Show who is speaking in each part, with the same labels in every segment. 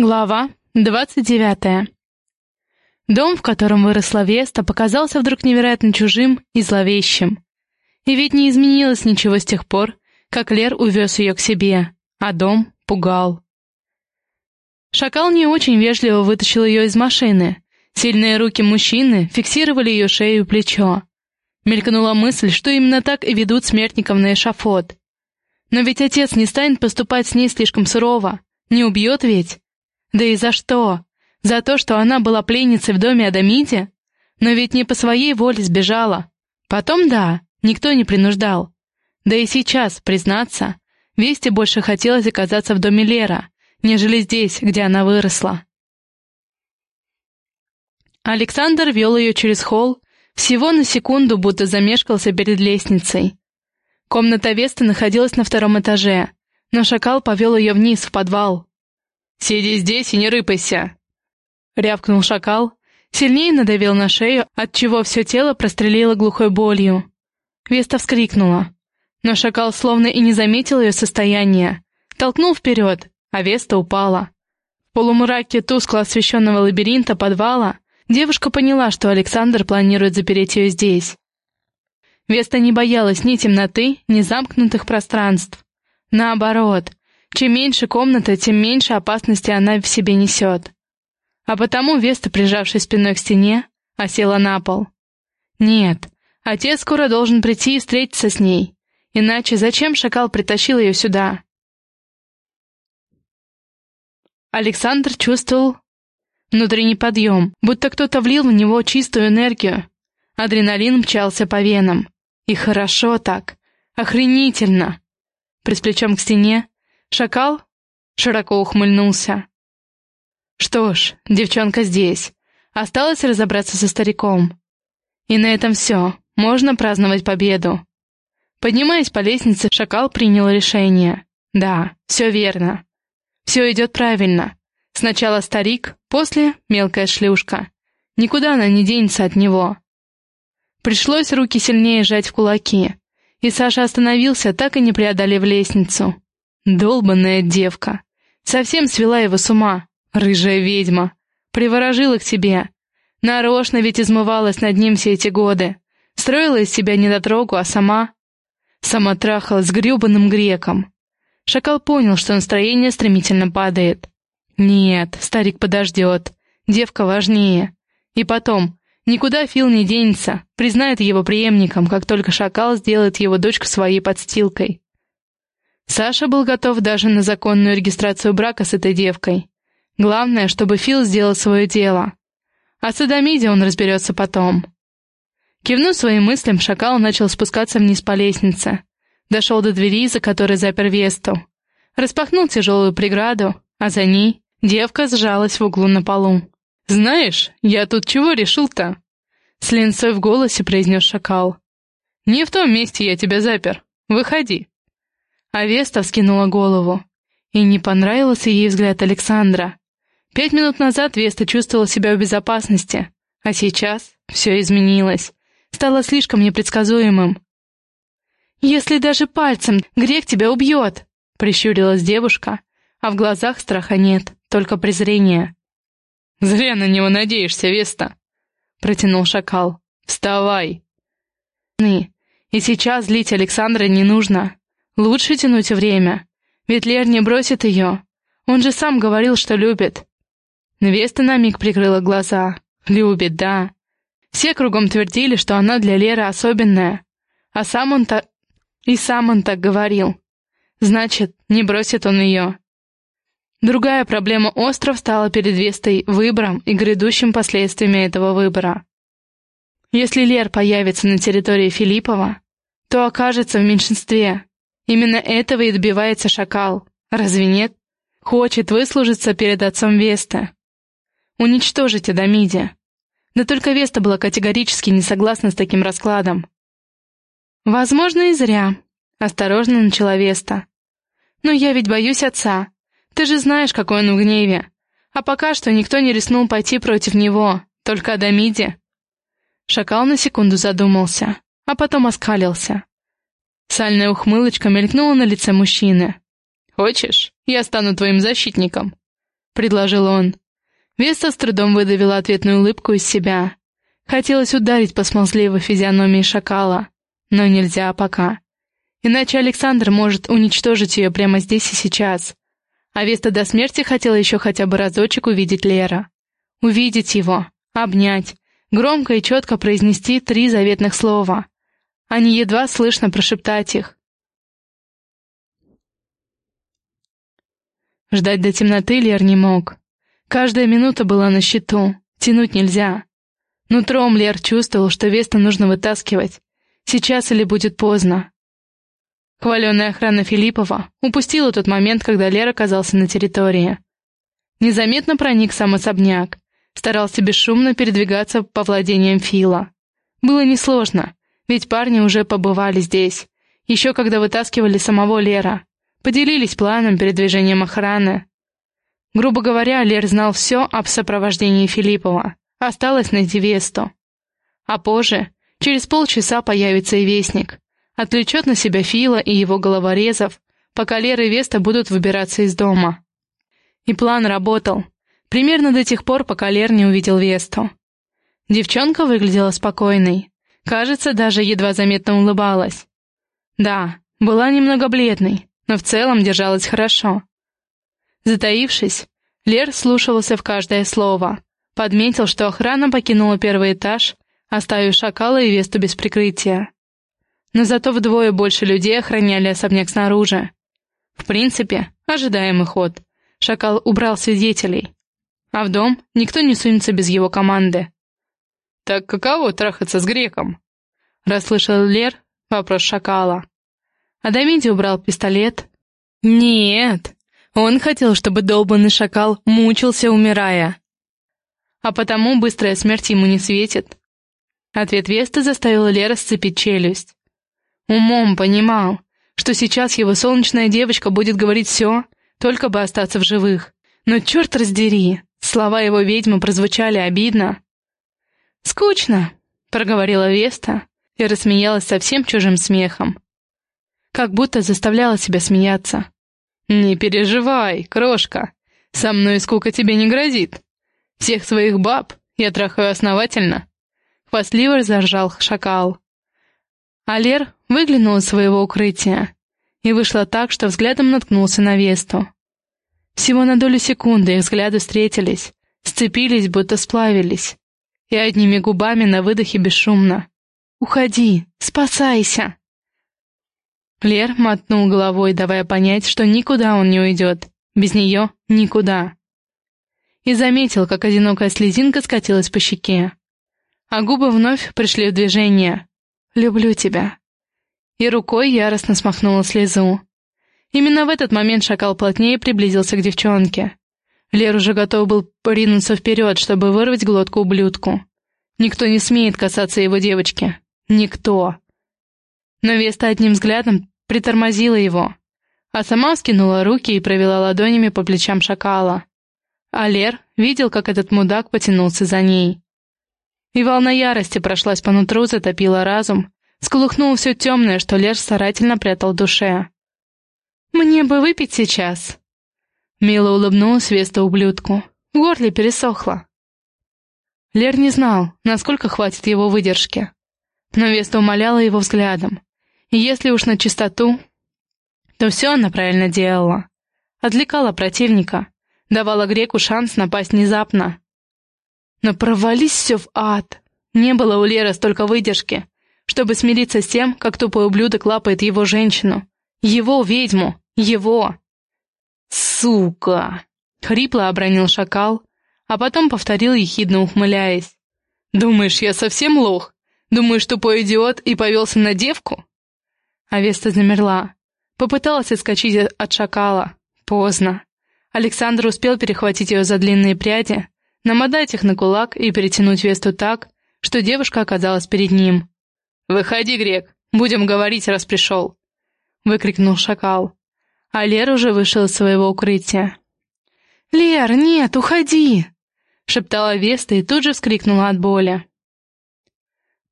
Speaker 1: Глава двадцать девятая. Дом, в котором выросла Веста, показался вдруг невероятно чужим и зловещим. И ведь не изменилось ничего с тех пор, как Лер увез ее к себе, а дом пугал. Шакал не очень вежливо вытащил ее из машины. Сильные руки мужчины фиксировали ее шею и плечо. Мелькнула мысль, что именно так и ведут смертников на эшафот. Но ведь отец не станет поступать с ней слишком сурово, не убьет ведь. Да и за что? За то, что она была пленницей в доме Адамиде? Но ведь не по своей воле сбежала. Потом да, никто не принуждал. Да и сейчас, признаться, Вести больше хотелось оказаться в доме Лера, нежели здесь, где она выросла. Александр вел ее через холл, всего на секунду будто замешкался перед лестницей. Комната Весты находилась на втором этаже, но шакал повел ее вниз, в подвал. «Сиди здесь и не рыпайся!» Рявкнул шакал, сильнее надавил на шею, отчего все тело прострелило глухой болью. Веста вскрикнула. Но шакал словно и не заметил ее состояние. Толкнул вперед, а Веста упала. В полумраке тускло освещенного лабиринта подвала девушка поняла, что Александр планирует запереть ее здесь. Веста не боялась ни темноты, ни замкнутых пространств. Наоборот, чем меньше комната, тем меньше опасности она в себе несет. А потому Веста, прижавшись спиной к стене, осела на пол. Нет, отец скоро должен прийти и встретиться с ней. Иначе зачем шакал притащил ее сюда? Александр чувствовал внутренний подъем, будто кто-то влил в него чистую энергию. Адреналин мчался по венам. И хорошо так. Охренительно. Прис плечом к стене Шакал широко ухмыльнулся. Что ж, девчонка здесь. Осталось разобраться со стариком. И на этом все. Можно праздновать победу. Поднимаясь по лестнице, шакал принял решение. Да, все верно. Все идет правильно. Сначала старик, после мелкая шлюшка. Никуда она не денется от него. Пришлось руки сильнее сжать в кулаки. И Саша остановился, так и не преодолев лестницу. Долбанная девка. Совсем свела его с ума. Рыжая ведьма. Приворожила к себе. Нарочно ведь измывалась над ним все эти годы. Строила из себя недотрогу, а сама... Сама трахалась с гребаным греком. Шакал понял, что настроение стремительно падает. Нет, старик подождет. Девка важнее. И потом, никуда Фил не денется, признает его преемником, как только Шакал сделает его дочку своей подстилкой. Саша был готов даже на законную регистрацию брака с этой девкой. Главное, чтобы Фил сделал свое дело. А с Адамиде он разберется потом. Кивнув своим мыслям, шакал начал спускаться вниз по лестнице. Дошел до двери, за которой запер Весту. Распахнул тяжелую преграду, а за ней девка сжалась в углу на полу. «Знаешь, я тут чего решил-то?» С линцой в голосе произнес шакал. «Не в том месте я тебя запер. Выходи». А Веста вскинула голову. И не понравился ей взгляд Александра. Пять минут назад Веста чувствовала себя в безопасности, а сейчас все изменилось. Стало слишком непредсказуемым. «Если даже пальцем, грех тебя убьет!» — прищурилась девушка, а в глазах страха нет, только презрение. «Зря на него надеешься, Веста!» — протянул шакал. «Вставай!» И сейчас злить Александра не нужно. Лучше тянуть время, ведь Лер не бросит ее. Он же сам говорил, что любит. Невеста на миг прикрыла глаза. Любит, да. Все кругом твердили, что она для Леры особенная. А сам он так... И сам он так говорил. Значит, не бросит он ее. Другая проблема остро встала перед Вестой выбором и грядущим последствиями этого выбора. Если Лер появится на территории Филиппова, то окажется в меньшинстве, Именно этого и добивается шакал. Разве нет? Хочет выслужиться перед отцом Веста. Уничтожить Адамиде. Да только Веста была категорически не согласна с таким раскладом. «Возможно, и зря», — осторожно начала Веста. «Но я ведь боюсь отца. Ты же знаешь, какой он в гневе. А пока что никто не рискнул пойти против него, только Адамиде». Шакал на секунду задумался, а потом оскалился. Сальная ухмылочка мелькнула на лице мужчины. «Хочешь, я стану твоим защитником?» предложил он. Веста с трудом выдавила ответную улыбку из себя. Хотелось ударить по смазливой физиономии шакала, но нельзя пока. Иначе Александр может уничтожить ее прямо здесь и сейчас. А Веста до смерти хотела еще хотя бы разочек увидеть Лера. Увидеть его, обнять, громко и четко произнести три заветных слова, не едва слышно прошептать их. Ждать до темноты Лер не мог. Каждая минута была на счету, тянуть нельзя. Нутром Лер чувствовал, что Веста нужно вытаскивать. Сейчас или будет поздно. Хваленная охрана Филиппова упустила тот момент, когда Лер оказался на территории. Незаметно проник сам особняк, старался бесшумно передвигаться по владениям Фила. Было несложно, ведь парни уже побывали здесь, еще когда вытаскивали самого Лера, поделились планом передвижением охраны. Грубо говоря, Лер знал все об сопровождении Филиппова, осталось найти Весту. А позже, через полчаса появится и Вестник, отвлечет на себя Фила и его головорезов, пока Лера и Веста будут выбираться из дома. И план работал. Примерно до тех пор, пока Лер не увидел Весту. Девчонка выглядела спокойной. Кажется, даже едва заметно улыбалась. Да, была немного бледной, но в целом держалась хорошо. Затаившись, Лер слушался в каждое слово. Подметил, что охрана покинула первый этаж, оставив шакала и Весту без прикрытия но зато вдвое больше людей охраняли особняк снаружи. В принципе, ожидаемый ход. Шакал убрал свидетелей. А в дом никто не сунется без его команды. «Так каково трахаться с греком?» Расслышал Лер вопрос Шакала. Адамиди убрал пистолет. «Нет, он хотел, чтобы долбанный шакал мучился, умирая. А потому быстрая смерть ему не светит». Ответ Веста заставил Лера сцепить челюсть. Умом понимал, что сейчас его солнечная девочка будет говорить все, только бы остаться в живых. Но черт раздери, слова его ведьмы прозвучали обидно. «Скучно», — проговорила Веста и рассмеялась совсем чужим смехом. Как будто заставляла себя смеяться. «Не переживай, крошка, со мной скука тебе не грозит. Всех своих баб я трахаю основательно». Хвастливо заржал шакал. Алер выглянул из своего укрытия, и вышло так, что взглядом наткнулся на Весту. Всего на долю секунды их взгляды встретились, сцепились, будто сплавились, и одними губами на выдохе бесшумно. «Уходи! Спасайся!» Лер мотнул головой, давая понять, что никуда он не уйдет, без нее никуда. И заметил, как одинокая слезинка скатилась по щеке. А губы вновь пришли в движение, люблю тебя». И рукой яростно смахнула слезу. Именно в этот момент шакал плотнее приблизился к девчонке. Лер уже готов был поринуться вперед, чтобы вырвать глотку ублюдку. Никто не смеет касаться его девочки. Никто. Но Веста одним взглядом притормозила его, а сама скинула руки и провела ладонями по плечам шакала. А Лер видел, как этот мудак потянулся за ней. И волна ярости прошлась по нутру, затопила разум, сколыхнула все темное, что Лер старательно прятал в душе. «Мне бы выпить сейчас!» Мило улыбнулась Веста ублюдку. В горле пересохло. Лер не знал, насколько хватит его выдержки. Но Веста умоляла его взглядом. И если уж на чистоту, то все она правильно делала. Отвлекала противника, давала греку шанс напасть внезапно, но провались все в ад. Не было у Леры столько выдержки, чтобы смириться с тем, как тупой ублюдок лапает его женщину. Его ведьму. Его. «Сука!» — хрипло обронил шакал, а потом повторил, ехидно ухмыляясь. «Думаешь, я совсем лох? Думаешь, тупой идиот и повелся на девку?» Авеста замерла. Попыталась отскочить от шакала. Поздно. Александр успел перехватить ее за длинные пряди, намотать их на кулак и перетянуть Весту так, что девушка оказалась перед ним. «Выходи, Грек, будем говорить, раз пришел!» — выкрикнул шакал. А Лер уже вышел из своего укрытия. «Лер, нет, уходи!» — шептала Веста и тут же вскрикнула от боли.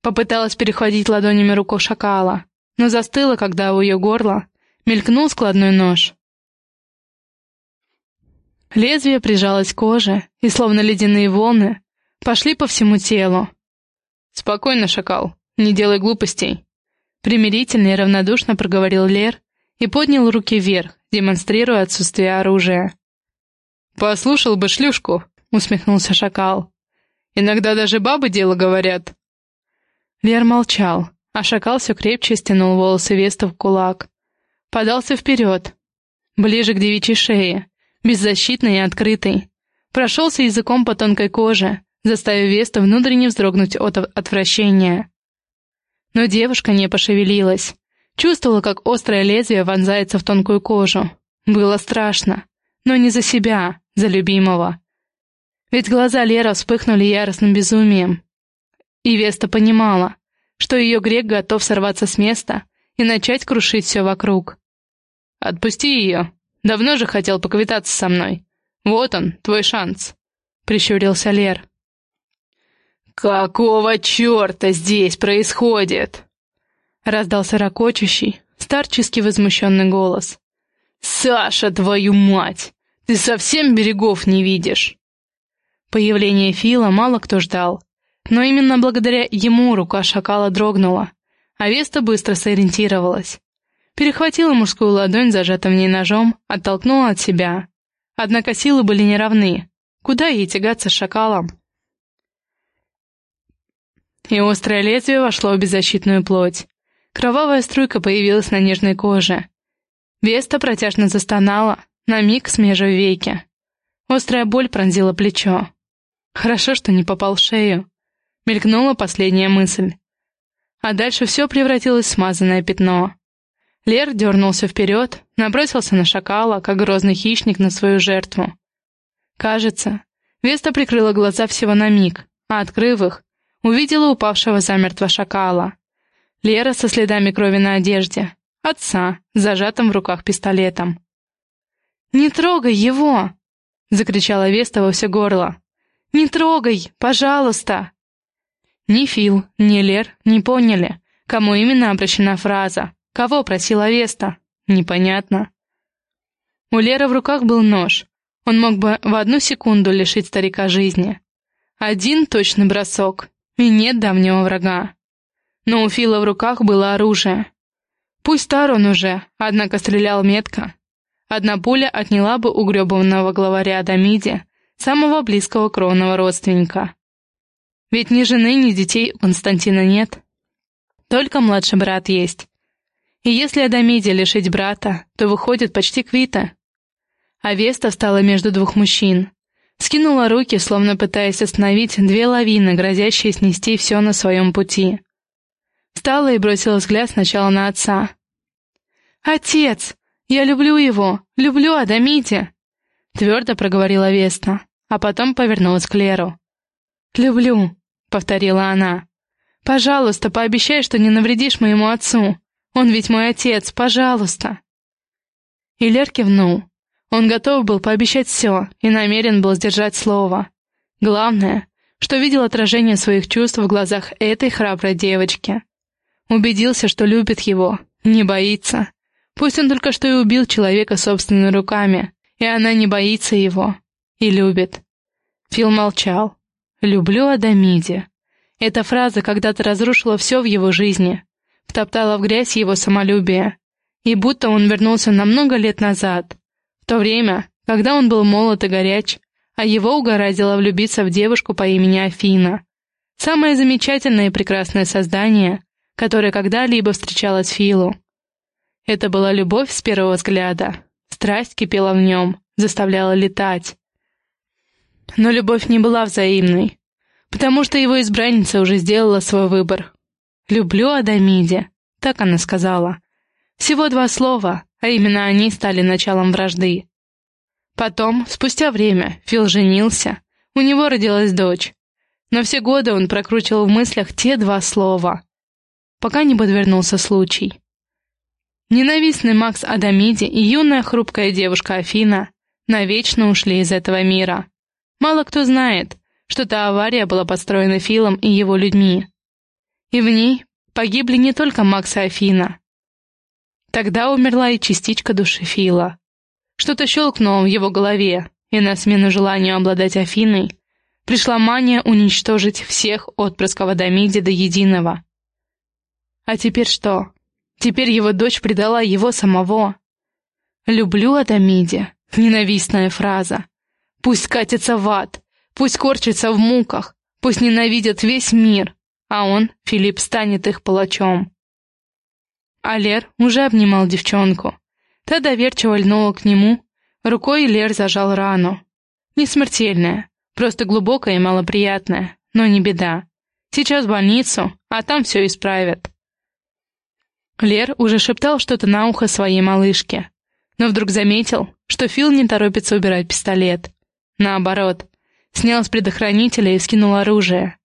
Speaker 1: Попыталась перехватить ладонями руку шакала, но застыла, когда у ее горла мелькнул складной нож. Лезвие прижалось к коже, и словно ледяные волны пошли по всему телу. «Спокойно, шакал, не делай глупостей», — примирительно и равнодушно проговорил Лер и поднял руки вверх, демонстрируя отсутствие оружия. «Послушал бы шлюшку», — усмехнулся шакал. «Иногда даже бабы дело говорят». Лер молчал, а шакал все крепче стянул волосы Веста в кулак. Подался вперед, ближе к девичьей шее, беззащитной и открытой. Прошелся языком по тонкой коже, заставив Весту внутренне вздрогнуть от отвращения. Но девушка не пошевелилась. Чувствовала, как острое лезвие вонзается в тонкую кожу. Было страшно. Но не за себя, за любимого. Ведь глаза Лера вспыхнули яростным безумием. И Веста понимала, что ее грек готов сорваться с места и начать крушить все вокруг. «Отпусти ее. Давно же хотел поквитаться со мной. Вот он, твой шанс», — прищурился Лер. «Какого черта здесь происходит?» Раздался ракочущий, старчески возмущенный голос. «Саша, твою мать! Ты совсем берегов не видишь!» Появление Фила мало кто ждал, но именно благодаря ему рука шакала дрогнула, а Веста быстро сориентировалась. Перехватила мужскую ладонь, зажатым в ней ножом, оттолкнула от себя. Однако силы были неравны. Куда ей тягаться с шакалом? И острое лезвие вошло в беззащитную плоть. Кровавая струйка появилась на нежной коже. Веста протяжно застонала, на миг смежив веки. Острая боль пронзила плечо. Хорошо, что не попал в шею. Мелькнула последняя мысль. А дальше все превратилось в смазанное пятно. Лер дернулся вперед, набросился на шакала, как грозный хищник на свою жертву. Кажется, Веста прикрыла глаза всего на миг, а, открыв их, увидела упавшего замертво шакала. Лера со следами крови на одежде, отца, зажатым в руках пистолетом. «Не трогай его!» — закричала Веста во все горло. «Не трогай, пожалуйста!» Ни Фил, ни Лер не поняли, кому именно обращена фраза, Кого просила Веста? Непонятно. У Леры в руках был нож. Он мог бы в одну секунду лишить старика жизни. Один точный бросок, и нет давнего врага. Но у Фила в руках было оружие. Пусть стар он уже, однако стрелял метко. Одна пуля отняла бы у гребанного главаря Адамиди, самого близкого кровного родственника. Ведь ни жены, ни детей у Константина нет. Только младший брат есть, и если Адамиде лишить брата, то выходит почти квита. А Веста встала между двух мужчин. Скинула руки, словно пытаясь остановить две лавины, грозящие снести все на своем пути. Встала и бросила взгляд сначала на отца. «Отец! Я люблю его! Люблю Адамиде!» Твердо проговорила Веста, а потом повернулась к Леру. «Люблю», — повторила она. «Пожалуйста, пообещай, что не навредишь моему отцу. Он ведь мой отец, пожалуйста!» И Лер кивнул. Он готов был пообещать все и намерен был сдержать слово. Главное, что видел отражение своих чувств в глазах этой храброй девочки. Убедился, что любит его, не боится. Пусть он только что и убил человека собственными руками, и она не боится его. И любит. Фил молчал. «Люблю Адамиди». Эта фраза когда-то разрушила все в его жизни, втоптала в грязь его самолюбие, и будто он вернулся на много лет назад, в то время, когда он был молод и горяч, а его угораздило влюбиться в девушку по имени Афина, самое замечательное и прекрасное создание, которое когда-либо встречалось Филу. Это была любовь с первого взгляда, страсть кипела в нем, заставляла летать. Но любовь не была взаимной, потому что его избранница уже сделала свой выбор, «Люблю Адамиде», — так она сказала. Всего два слова, а именно они стали началом вражды. Потом, спустя время, Фил женился, у него родилась дочь. Но все годы он прокручивал в мыслях те два слова, пока не подвернулся случай. Ненавистный Макс Адамиди и юная хрупкая девушка Афина навечно ушли из этого мира. Мало кто знает, что та авария была построена Филом и его людьми. И в ней погибли не только Макс и Афина. Тогда умерла и частичка души Фила. Что-то щелкнуло в его голове, и на смену желанию обладать Афиной пришла мания уничтожить всех отпрысков Адамиди до единого. А теперь что? Теперь его дочь предала его самого. «Люблю Адамиди» — ненавистная фраза. Пусть катится в ад, пусть корчится в муках, пусть ненавидят весь мир, а он, Филипп, станет их палачом. А Лер уже обнимал девчонку. Та доверчиво льнула к нему, рукой Лер зажал рану. Не смертельная, просто глубокая и малоприятная, но не беда. Сейчас в больницу, а там все исправят. Лер уже шептал что-то на ухо своей малышке, но вдруг заметил, что Фил не торопится убирать пистолет. Наоборот, снял с предохранителя и скинул оружие.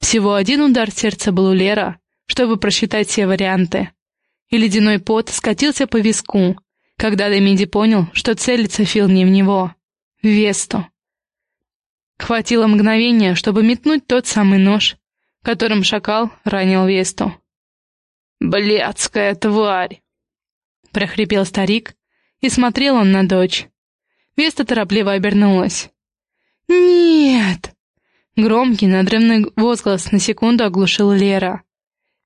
Speaker 1: Всего один удар сердца был у Лера, чтобы просчитать все варианты. И ледяной пот скатился по виску, когда Демиди понял, что целится Фил не в него, в Весту. Хватило мгновения, чтобы метнуть тот самый нож, которым шакал ранил Весту. «Блядская тварь!» — прохрипел старик, и смотрел он на дочь. Веста торопливо обернулась. «Нет!» Громкий, надрывный возглас на секунду оглушил Лера.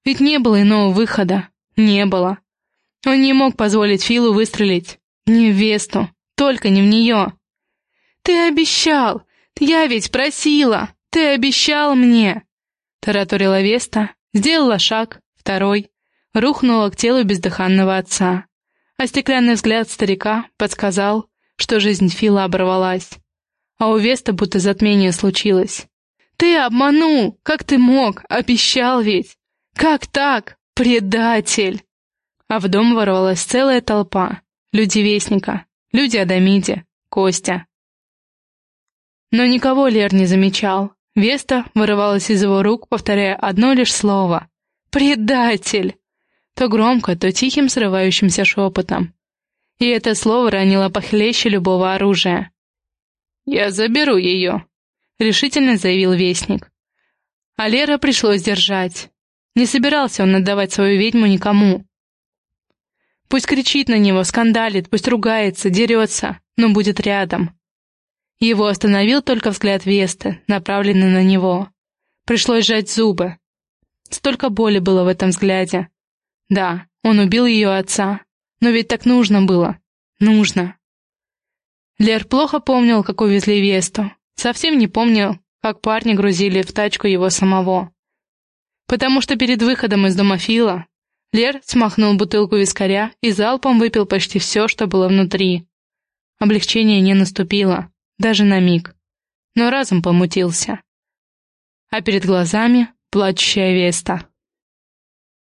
Speaker 1: Ведь не было иного выхода. Не было. Он не мог позволить Филу выстрелить. Не в Весту. Только не в нее. «Ты обещал! Я ведь просила! Ты обещал мне!» Тараторила Веста, сделала шаг, второй, рухнула к телу бездыханного отца. А стеклянный взгляд старика подсказал, что жизнь Фила оборвалась. А у Веста будто затмение случилось. «Ты обманул! Как ты мог? Обещал ведь! Как так? Предатель!» А в дом ворвалась целая толпа. Люди Вестника, люди Адамиди, Костя. Но никого Лер не замечал. Веста вырывалась из его рук, повторяя одно лишь слово. «Предатель!» То громко, то тихим срывающимся шепотом и это слово ранило похлеще любого оружия. «Я заберу ее», — решительно заявил Вестник. А Лера пришлось держать. Не собирался он отдавать свою ведьму никому. Пусть кричит на него, скандалит, пусть ругается, дерется, но будет рядом. Его остановил только взгляд Весты, направленный на него. Пришлось сжать зубы. Столько боли было в этом взгляде. Да, он убил ее отца, но ведь так нужно было. Нужно. Лер плохо помнил, как увезли Весту. Совсем не помнил, как парни грузили в тачку его самого. Потому что перед выходом из дома Фила Лер смахнул бутылку вискаря и залпом выпил почти все, что было внутри. Облегчение не наступило, даже на миг. Но разум помутился. А перед глазами плачущая Веста.